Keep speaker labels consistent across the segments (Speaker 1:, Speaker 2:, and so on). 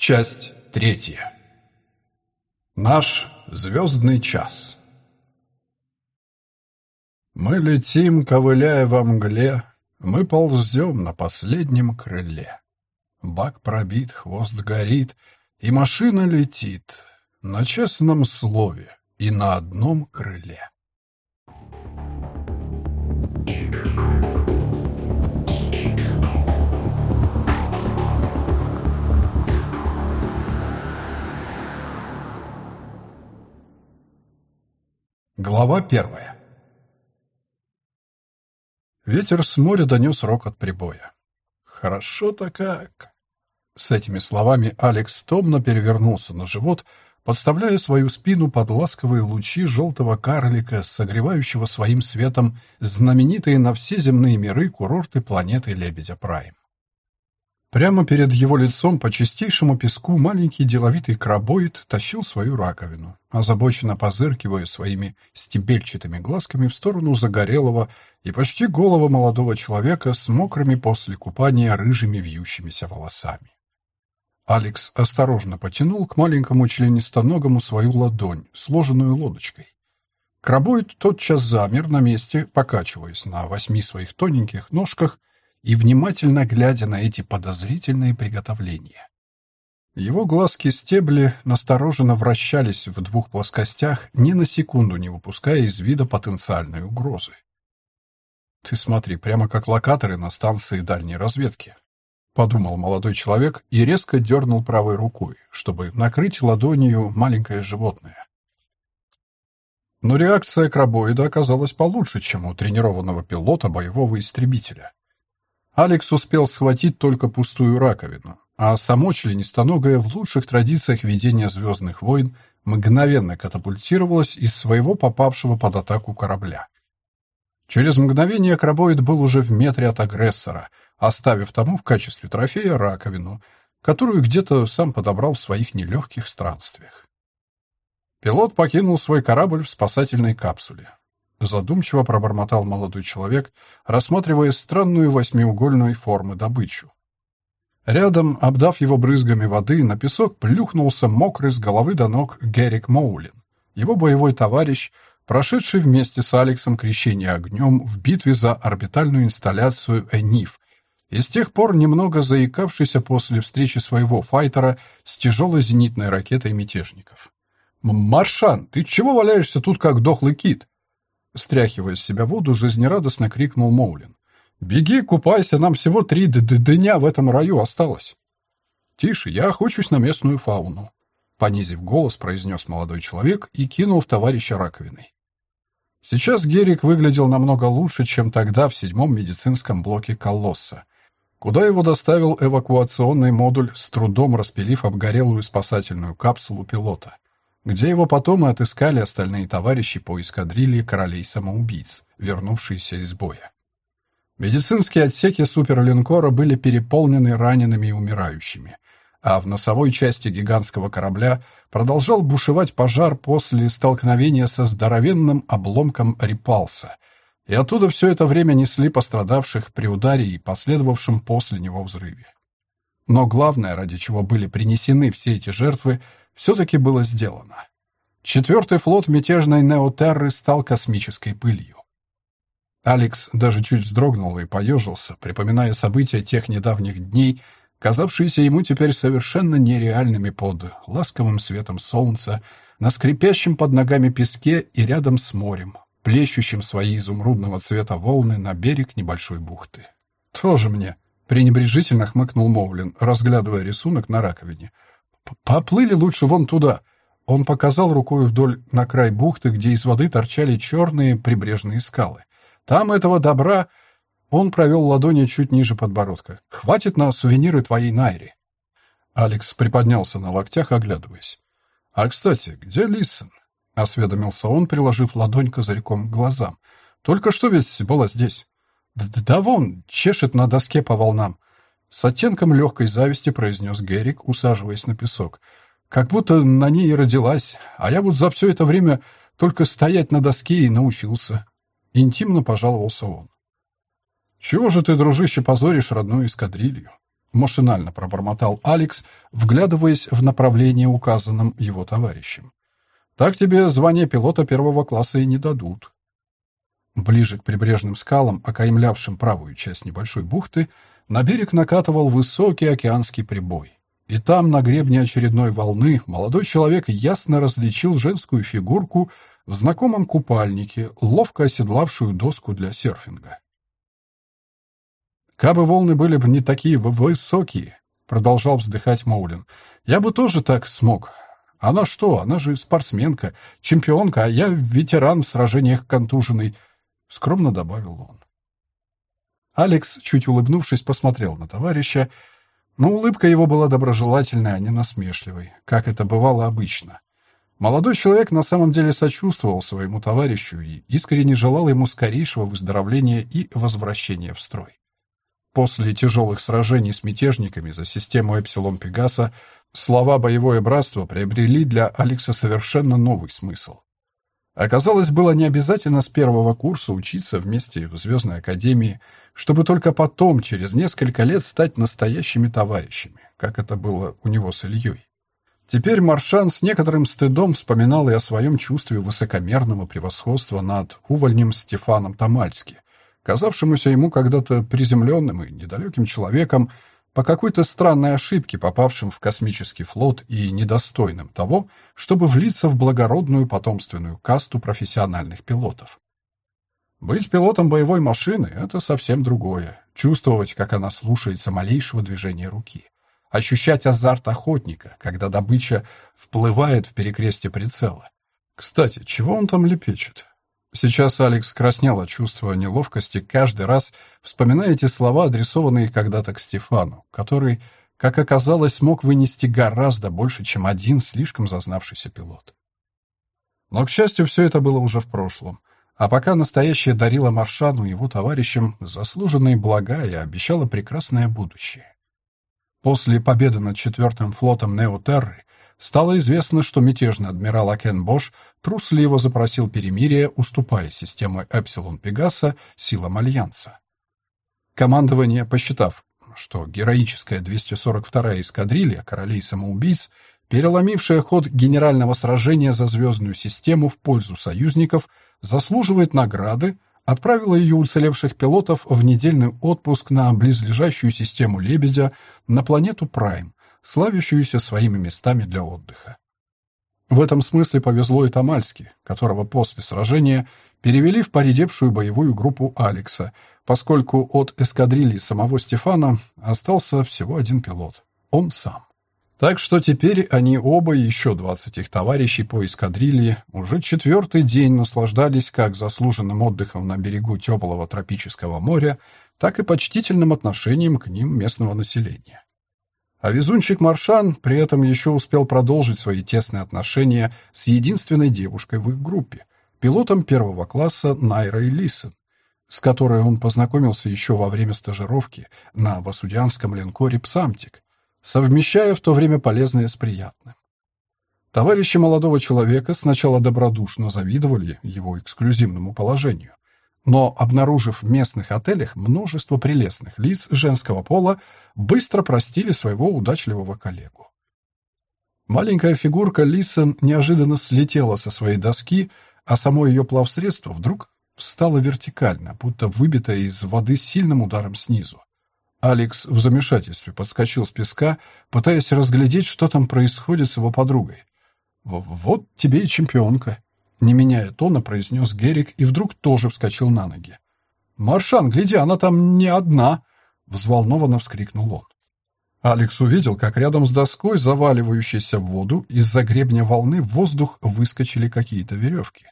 Speaker 1: Часть третья. Наш звездный час. Мы летим, ковыляя во мгле, Мы ползем на последнем крыле. Бак пробит, хвост горит, И машина летит На честном слове и на одном крыле. Глава первая. Ветер с моря донес рокот прибоя. «Хорошо-то как!» С этими словами Алекс томно перевернулся на живот, подставляя свою спину под ласковые лучи желтого карлика, согревающего своим светом знаменитые на все земные миры курорты планеты Лебедя Прайм. Прямо перед его лицом по чистейшему песку маленький деловитый крабоид тащил свою раковину, озабоченно позыркивая своими стебельчатыми глазками в сторону загорелого и почти голого молодого человека с мокрыми после купания рыжими вьющимися волосами. Алекс осторожно потянул к маленькому членистоногому свою ладонь, сложенную лодочкой. Крабоид тотчас замер на месте, покачиваясь на восьми своих тоненьких ножках и внимательно глядя на эти подозрительные приготовления. Его глазки-стебли настороженно вращались в двух плоскостях, ни на секунду не выпуская из вида потенциальной угрозы. «Ты смотри, прямо как локаторы на станции дальней разведки», — подумал молодой человек и резко дернул правой рукой, чтобы накрыть ладонью маленькое животное. Но реакция крабоида оказалась получше, чем у тренированного пилота боевого истребителя. Алекс успел схватить только пустую раковину, а само членистоногое в лучших традициях ведения «Звездных войн» мгновенно катапультировалось из своего попавшего под атаку корабля. Через мгновение крабоид был уже в метре от агрессора, оставив тому в качестве трофея раковину, которую где-то сам подобрал в своих нелегких странствиях. Пилот покинул свой корабль в спасательной капсуле. Задумчиво пробормотал молодой человек, рассматривая странную восьмиугольную формы добычу. Рядом, обдав его брызгами воды, на песок плюхнулся мокрый с головы до ног Герик Моулин, его боевой товарищ, прошедший вместе с Алексом крещение огнем в битве за орбитальную инсталляцию «Эниф», и с тех пор немного заикавшийся после встречи своего файтера с тяжелой зенитной ракетой мятежников. «Маршан, ты чего валяешься тут, как дохлый кит?» Стряхивая с себя воду, жизнерадостно крикнул Моулин. «Беги, купайся, нам всего три дня в этом раю осталось». «Тише, я охочусь на местную фауну», — понизив голос, произнес молодой человек и кинул в товарища раковиной. Сейчас Герик выглядел намного лучше, чем тогда в седьмом медицинском блоке «Колосса», куда его доставил эвакуационный модуль, с трудом распилив обгорелую спасательную капсулу пилота где его потом и отыскали остальные товарищи по эскадрилье королей-самоубийц, вернувшиеся из боя. Медицинские отсеки суперлинкора были переполнены ранеными и умирающими, а в носовой части гигантского корабля продолжал бушевать пожар после столкновения со здоровенным обломком репалса, и оттуда все это время несли пострадавших при ударе и последовавшем после него взрыве. Но главное, ради чего были принесены все эти жертвы, все-таки было сделано. Четвертый флот мятежной Неотерры стал космической пылью. Алекс даже чуть вздрогнул и поежился, припоминая события тех недавних дней, казавшиеся ему теперь совершенно нереальными под ласковым светом солнца, на скрипящем под ногами песке и рядом с морем, плещущим свои изумрудного цвета волны на берег небольшой бухты. «Тоже мне!» — пренебрежительно хмыкнул Мовлин, разглядывая рисунок на раковине — «Поплыли лучше вон туда». Он показал рукой вдоль на край бухты, где из воды торчали черные прибрежные скалы. «Там этого добра...» Он провел ладони чуть ниже подбородка. «Хватит на сувениры твоей Найри». Алекс приподнялся на локтях, оглядываясь. «А, кстати, где Лиссен?» — осведомился он, приложив ладонь козырьком к глазам. «Только что ведь была здесь». «Да, да вон, чешет на доске по волнам. С оттенком легкой зависти произнес Герик, усаживаясь на песок. Как будто на ней родилась, а я вот за все это время только стоять на доске и научился. Интимно пожаловался он. «Чего же ты, дружище, позоришь родную эскадрилью?» Машинально пробормотал Алекс, вглядываясь в направление, указанном его товарищем. «Так тебе звание пилота первого класса и не дадут». Ближе к прибрежным скалам, окаймлявшим правую часть небольшой бухты, на берег накатывал высокий океанский прибой. И там, на гребне очередной волны, молодой человек ясно различил женскую фигурку в знакомом купальнике, ловко оседлавшую доску для серфинга. «Кабы волны были бы не такие высокие», — продолжал вздыхать Моулин, — «я бы тоже так смог. Она что, она же спортсменка, чемпионка, а я ветеран в сражениях контуженный», — скромно добавил он. Алекс, чуть улыбнувшись, посмотрел на товарища, — но улыбка его была доброжелательной, а не насмешливой, как это бывало обычно. Молодой человек на самом деле сочувствовал своему товарищу и искренне желал ему скорейшего выздоровления и возвращения в строй. После тяжелых сражений с мятежниками за систему Эпсилон Пегаса слова «боевое братство» приобрели для Алекса совершенно новый смысл. Оказалось, было не обязательно с первого курса учиться вместе в Звездной Академии, чтобы только потом, через несколько лет, стать настоящими товарищами, как это было у него с Ильей. Теперь Маршан с некоторым стыдом вспоминал и о своем чувстве высокомерного превосходства над увольнем Стефаном Тамальски, казавшемуся ему когда-то приземленным и недалеким человеком, по какой-то странной ошибке, попавшим в космический флот и недостойным того, чтобы влиться в благородную потомственную касту профессиональных пилотов. Быть пилотом боевой машины — это совсем другое. Чувствовать, как она слушается малейшего движения руки. Ощущать азарт охотника, когда добыча вплывает в перекрестие прицела. Кстати, чего он там лепечет? Сейчас Алекс краснел от чувства неловкости каждый раз, вспоминая эти слова, адресованные когда-то к Стефану, который, как оказалось, смог вынести гораздо больше, чем один слишком зазнавшийся пилот. Но, к счастью, все это было уже в прошлом. А пока настоящее дарило Маршану и его товарищам заслуженные блага и обещало прекрасное будущее. После победы над четвертым флотом Неотерры Стало известно, что мятежный адмирал Акен Бош трусливо запросил перемирие, уступая систему Эпсилон Пегаса силам Альянса. Командование, посчитав, что героическая 242-я эскадрилья королей-самоубийц, переломившая ход генерального сражения за звездную систему в пользу союзников, заслуживает награды, отправила ее уцелевших пилотов в недельный отпуск на близлежащую систему Лебедя на планету Прайм, славящуюся своими местами для отдыха. В этом смысле повезло и Тамальски, которого после сражения перевели в поредевшую боевую группу Алекса, поскольку от эскадрильи самого Стефана остался всего один пилот — он сам. Так что теперь они оба и еще двадцать их товарищей по эскадрилье уже четвертый день наслаждались как заслуженным отдыхом на берегу теплого тропического моря, так и почтительным отношением к ним местного населения. А везунчик Маршан при этом еще успел продолжить свои тесные отношения с единственной девушкой в их группе, пилотом первого класса Найрой Лисон, с которой он познакомился еще во время стажировки на васудианском линкоре «Псамтик», совмещая в то время полезное с приятным. Товарищи молодого человека сначала добродушно завидовали его эксклюзивному положению, но, обнаружив в местных отелях множество прелестных лиц женского пола, быстро простили своего удачливого коллегу. Маленькая фигурка Лисон неожиданно слетела со своей доски, а само ее плавсредство вдруг встало вертикально, будто выбитое из воды сильным ударом снизу. Алекс в замешательстве подскочил с песка, пытаясь разглядеть, что там происходит с его подругой. «Вот тебе и чемпионка», не меняя тона, произнес Герик и вдруг тоже вскочил на ноги. «Маршан, гляди, она там не одна!» — взволнованно вскрикнул он. Алекс увидел, как рядом с доской, заваливающейся в воду, из-за гребня волны в воздух выскочили какие-то веревки.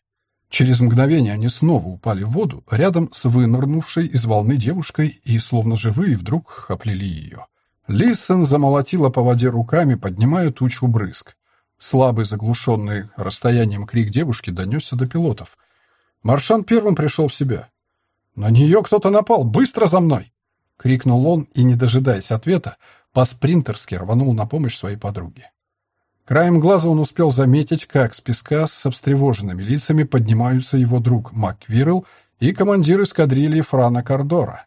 Speaker 1: Через мгновение они снова упали в воду, рядом с вынырнувшей из волны девушкой, и, словно живые, вдруг оплели ее. Лисон замолотила по воде руками, поднимая тучу брызг. Слабый, заглушенный расстоянием крик девушки донесся до пилотов. Маршан первым пришел в себя. «На нее кто-то напал! Быстро за мной!» — крикнул он и, не дожидаясь ответа, по-спринтерски рванул на помощь своей подруге. Краем глаза он успел заметить, как с песка с обстревоженными лицами поднимаются его друг МакВирл и командир эскадрильи Франа Кордора.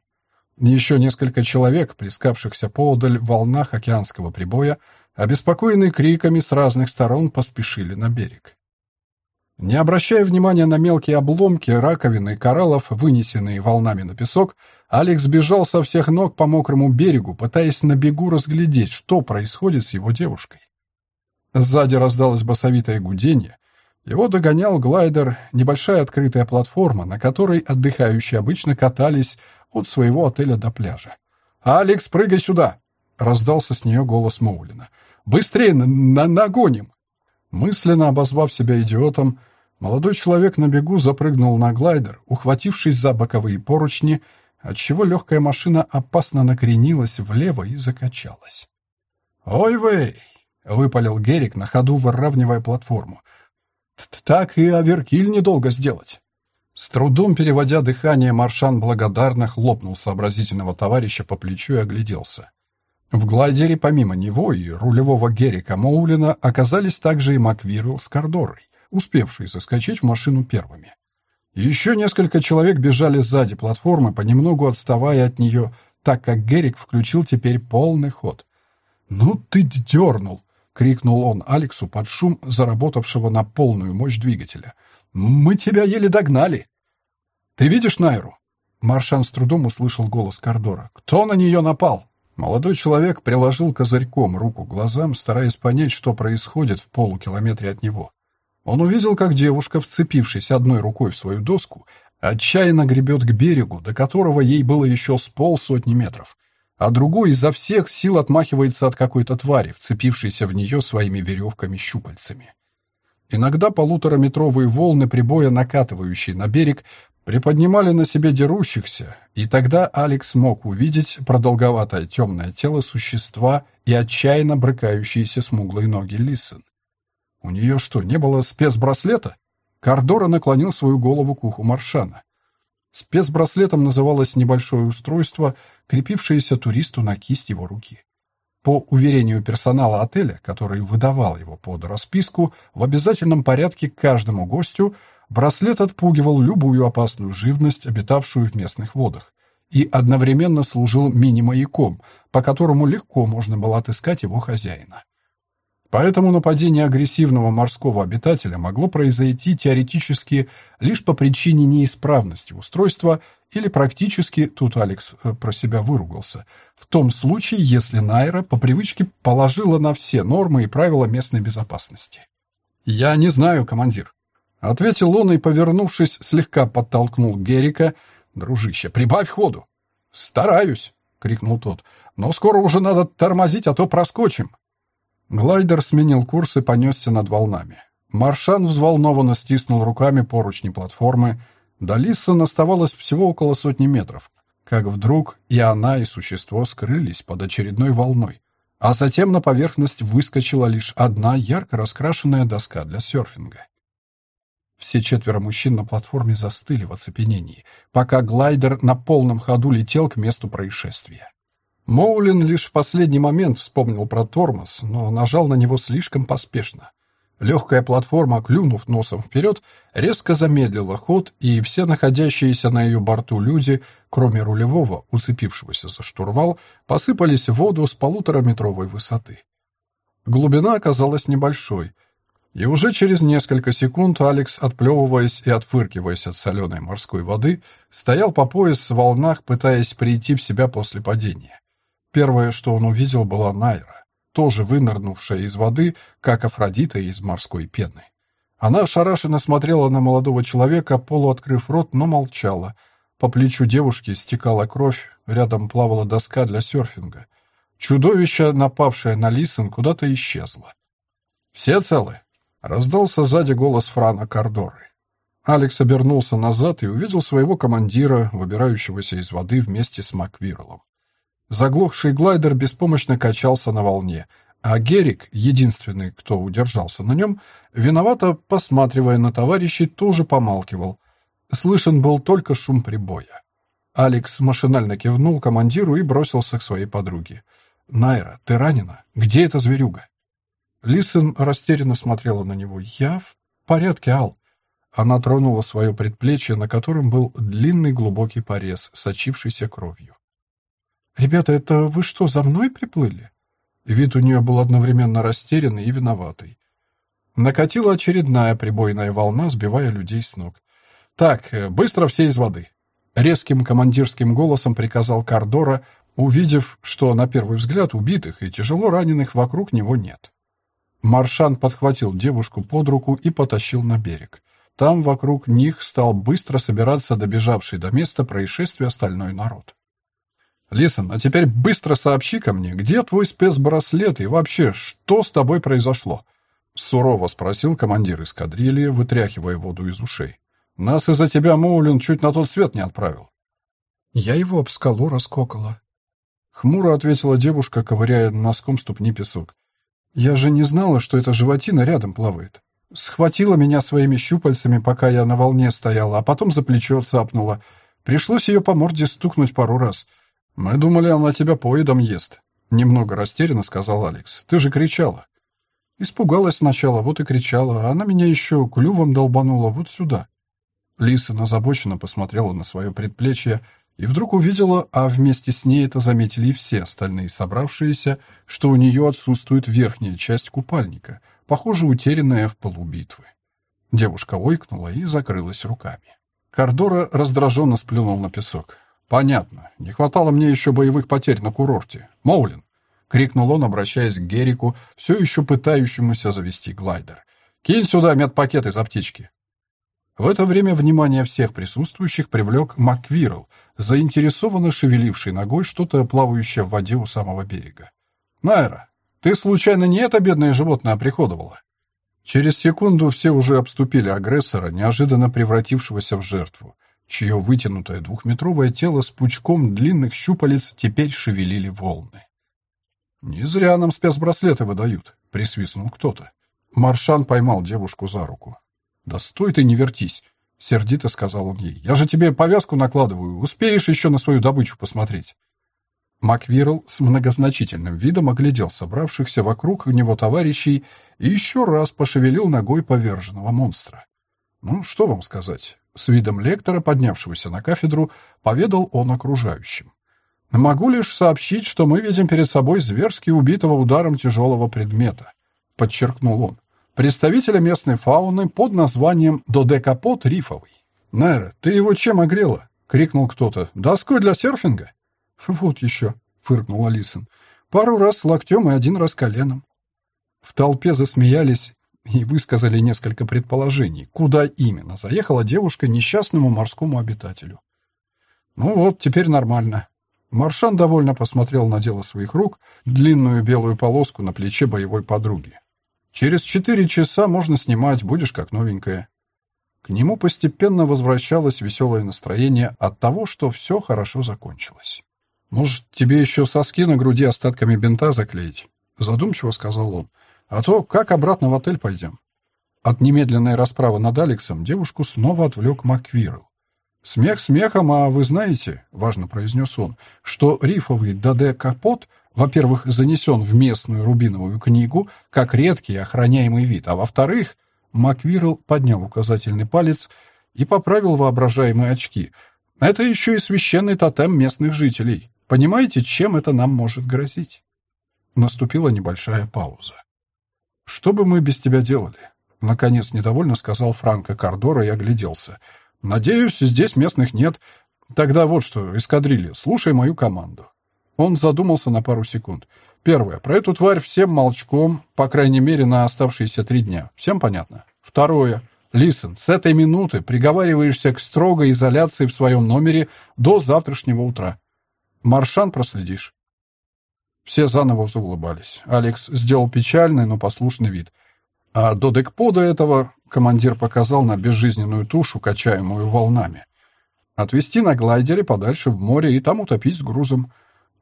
Speaker 1: Еще несколько человек, плескавшихся поодаль в волнах океанского прибоя, обеспокоенные криками с разных сторон, поспешили на берег. Не обращая внимания на мелкие обломки, раковины и кораллов, вынесенные волнами на песок, Алекс бежал со всех ног по мокрому берегу, пытаясь на бегу разглядеть, что происходит с его девушкой. Сзади раздалось басовитое гудение. Его догонял глайдер, небольшая открытая платформа, на которой отдыхающие обычно катались от своего отеля до пляжа. «Алекс, прыгай сюда!» — раздался с нее голос Моулина. «Быстрее, на нагоним!» Мысленно обозвав себя идиотом, Молодой человек на бегу запрыгнул на глайдер, ухватившись за боковые поручни, отчего легкая машина опасно накренилась влево и закачалась. «Ой-вей!» — выпалил Герик на ходу, выравнивая платформу. «Так и оверкиль недолго сделать». С трудом переводя дыхание, Маршан благодарно хлопнул сообразительного товарища по плечу и огляделся. В глайдере помимо него и рулевого Герика Моулина оказались также и Маквирл с Кордорой успевшие заскочить в машину первыми. Еще несколько человек бежали сзади платформы, понемногу отставая от нее, так как Герик включил теперь полный ход. «Ну ты дернул!» — крикнул он Алексу под шум заработавшего на полную мощь двигателя. «Мы тебя еле догнали!» «Ты видишь Найру?» Маршан с трудом услышал голос Кордора. «Кто на нее напал?» Молодой человек приложил козырьком руку к глазам, стараясь понять, что происходит в полукилометре от него. Он увидел, как девушка, вцепившись одной рукой в свою доску, отчаянно гребет к берегу, до которого ей было еще с полсотни метров, а другой изо всех сил отмахивается от какой-то твари, вцепившейся в нее своими веревками-щупальцами. Иногда полутораметровые волны прибоя, накатывающие на берег, приподнимали на себе дерущихся, и тогда Алекс мог увидеть продолговатое темное тело существа и отчаянно брыкающиеся смуглые ноги Лиссен. У нее что, не было спецбраслета? Кардора наклонил свою голову к уху Маршана. Спецбраслетом называлось небольшое устройство, крепившееся туристу на кисть его руки. По уверению персонала отеля, который выдавал его под расписку, в обязательном порядке каждому гостю браслет отпугивал любую опасную живность, обитавшую в местных водах, и одновременно служил мини-маяком, по которому легко можно было отыскать его хозяина. Поэтому нападение агрессивного морского обитателя могло произойти теоретически лишь по причине неисправности устройства или практически, тут Алекс э, про себя выругался, в том случае, если Найра по привычке положила на все нормы и правила местной безопасности. «Я не знаю, командир», — ответил он и, повернувшись, слегка подтолкнул Герика. «Дружище, прибавь ходу!» «Стараюсь!» — крикнул тот. «Но скоро уже надо тормозить, а то проскочим!» Глайдер сменил курс и понесся над волнами. Маршан взволнованно стиснул руками поручни платформы. До Лиссона оставалось всего около сотни метров, как вдруг и она, и существо скрылись под очередной волной. А затем на поверхность выскочила лишь одна ярко раскрашенная доска для серфинга. Все четверо мужчин на платформе застыли в оцепенении, пока глайдер на полном ходу летел к месту происшествия. Моулин лишь в последний момент вспомнил про тормоз, но нажал на него слишком поспешно. Легкая платформа, клюнув носом вперед, резко замедлила ход, и все находящиеся на ее борту люди, кроме рулевого, уцепившегося за штурвал, посыпались в воду с полутораметровой высоты. Глубина оказалась небольшой, и уже через несколько секунд Алекс, отплевываясь и отфыркиваясь от соленой морской воды, стоял по пояс в волнах, пытаясь прийти в себя после падения. Первое, что он увидел, была Найра, тоже вынырнувшая из воды, как Афродита из морской пены. Она ошарашенно смотрела на молодого человека, полуоткрыв рот, но молчала. По плечу девушки стекала кровь, рядом плавала доска для серфинга. Чудовище, напавшее на Лисон, куда-то исчезло. «Все целы?» — раздался сзади голос Франа Кордоры. Алекс обернулся назад и увидел своего командира, выбирающегося из воды вместе с Маквирлом. Заглохший глайдер беспомощно качался на волне, а Герик, единственный, кто удержался на нем, виновато, посматривая на товарищей, тоже помалкивал. Слышен был только шум прибоя. Алекс машинально кивнул командиру и бросился к своей подруге. «Найра, ты ранена? Где эта зверюга?» Лисен растерянно смотрела на него. «Я в порядке, Ал». Она тронула свое предплечье, на котором был длинный глубокий порез, сочившийся кровью. «Ребята, это вы что, за мной приплыли?» Вид у нее был одновременно растерянный и виноватый. Накатила очередная прибойная волна, сбивая людей с ног. «Так, э, быстро все из воды!» Резким командирским голосом приказал Кардора, увидев, что на первый взгляд убитых и тяжело раненых вокруг него нет. Маршан подхватил девушку под руку и потащил на берег. Там вокруг них стал быстро собираться добежавший до места происшествия остальной народ. «Лисон, а теперь быстро сообщи ко мне, где твой спецбраслет и вообще, что с тобой произошло?» Сурово спросил командир эскадрильи, вытряхивая воду из ушей. «Нас из-за тебя Моулин чуть на тот свет не отправил».
Speaker 2: «Я его об скалу раскокала».
Speaker 1: Хмуро ответила девушка, ковыряя носком ступни песок. «Я же не знала, что эта животина рядом плавает. Схватила меня своими щупальцами, пока я на волне стояла, а потом за плечо цапнула. Пришлось ее по морде стукнуть пару раз. Мы думали, она тебя поедом ест». Немного растерянно сказал Алекс. «Ты же кричала». Испугалась сначала, вот и кричала, а она меня еще клювом долбанула вот сюда. Лиса озабоченно посмотрела на свое предплечье и вдруг увидела, а вместе с ней это заметили и все остальные собравшиеся, что у нее отсутствует верхняя часть купальника, похоже, утерянная в полубитвы. Девушка ойкнула и закрылась руками. Кордора раздраженно сплюнул на песок. «Понятно. Не хватало мне еще боевых потерь на курорте. Моулин, крикнул он, обращаясь к Герику, все еще пытающемуся завести глайдер. «Кинь сюда медпакет из аптечки!» В это время внимание всех присутствующих привлек Маквирл, заинтересованно шевеливший ногой что-то плавающее в воде у самого берега. «Найра, ты случайно не это бедное животное оприходовала?» Через секунду все уже обступили агрессора, неожиданно превратившегося в жертву, чье вытянутое двухметровое тело с пучком длинных щупалец теперь шевелили волны. «Не зря нам спецбраслеты выдают», — присвистнул кто-то. Маршан поймал девушку за руку. «Да стой ты, не вертись», — сердито сказал он ей. «Я же тебе повязку накладываю. Успеешь еще на свою добычу посмотреть». Маквирл с многозначительным видом оглядел собравшихся вокруг него товарищей и еще раз пошевелил ногой поверженного монстра. «Ну, что вам сказать?» С видом лектора, поднявшегося на кафедру, поведал он окружающим. Могу лишь сообщить, что мы видим перед собой зверски убитого ударом тяжелого предмета, подчеркнул он. Представителя местной фауны под названием додекапот рифовый. Найра, ты его чем огрела? крикнул кто-то. Доской для серфинга? Вот еще, фыркнул Алисон. Пару раз локтем и один раз коленом. В толпе засмеялись и высказали несколько предположений, куда именно заехала девушка несчастному морскому обитателю. Ну вот, теперь нормально, Маршан довольно посмотрел на дело своих рук, длинную белую полоску на плече боевой подруги. «Через четыре часа можно снимать, будешь как новенькая». К нему постепенно возвращалось веселое настроение от того, что все хорошо закончилось. «Может, тебе еще соски на груди остатками бинта заклеить?» Задумчиво сказал он. «А то как обратно в отель пойдем?» От немедленной расправы над Алексом девушку снова отвлек Маквирл. «Смех смехом, а вы знаете, — важно произнес он, — что рифовый даде капот, во-первых, занесен в местную рубиновую книгу как редкий охраняемый вид, а во-вторых, Маквирл поднял указательный палец и поправил воображаемые очки. Это еще и священный тотем местных жителей. Понимаете, чем это нам может грозить?» Наступила небольшая пауза. «Что бы мы без тебя делали?» Наконец недовольно сказал Франко Кардора и огляделся — Надеюсь, здесь местных нет. Тогда вот что, эскадрилья, слушай мою команду. Он задумался на пару секунд. Первое. Про эту тварь всем молчком, по крайней мере, на оставшиеся три дня. Всем понятно? Второе. Лисен, с этой минуты приговариваешься к строгой изоляции в своем номере до завтрашнего утра. Маршан проследишь. Все заново заулыбались. Алекс сделал печальный, но послушный вид. А до декпода этого командир показал на безжизненную тушу, качаемую волнами. Отвезти на глайдере подальше в море и там утопить с грузом.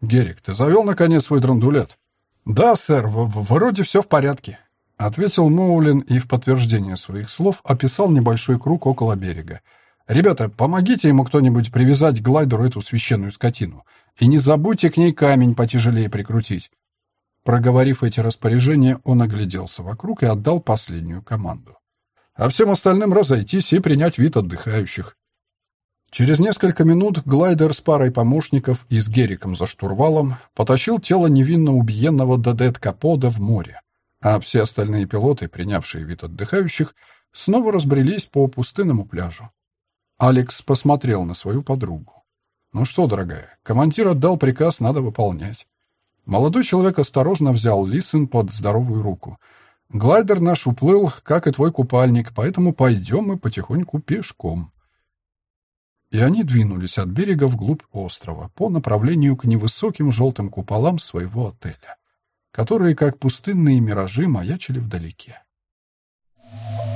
Speaker 1: Герик, ты завел, наконец, свой драндулет? Да, сэр, вроде все в порядке. Ответил Моулин и в подтверждение своих слов описал небольшой круг около берега. «Ребята, помогите ему кто-нибудь привязать к глайдеру эту священную скотину. И не забудьте к ней камень потяжелее прикрутить. Проговорив эти распоряжения, он огляделся вокруг и отдал последнюю команду. А всем остальным разойтись и принять вид отдыхающих. Через несколько минут глайдер с парой помощников и с Гериком за штурвалом потащил тело невинно убиенного Дадет Капода в море, а все остальные пилоты, принявшие вид отдыхающих, снова разбрелись по пустынному пляжу. Алекс посмотрел на свою подругу. «Ну что, дорогая, командир отдал приказ, надо выполнять». Молодой человек осторожно взял Лисен под здоровую руку. «Глайдер наш уплыл, как и твой купальник, поэтому пойдем мы потихоньку пешком». И они двинулись от берега вглубь острова по направлению к невысоким желтым куполам своего отеля, которые, как пустынные миражи, маячили вдалеке. Thank you.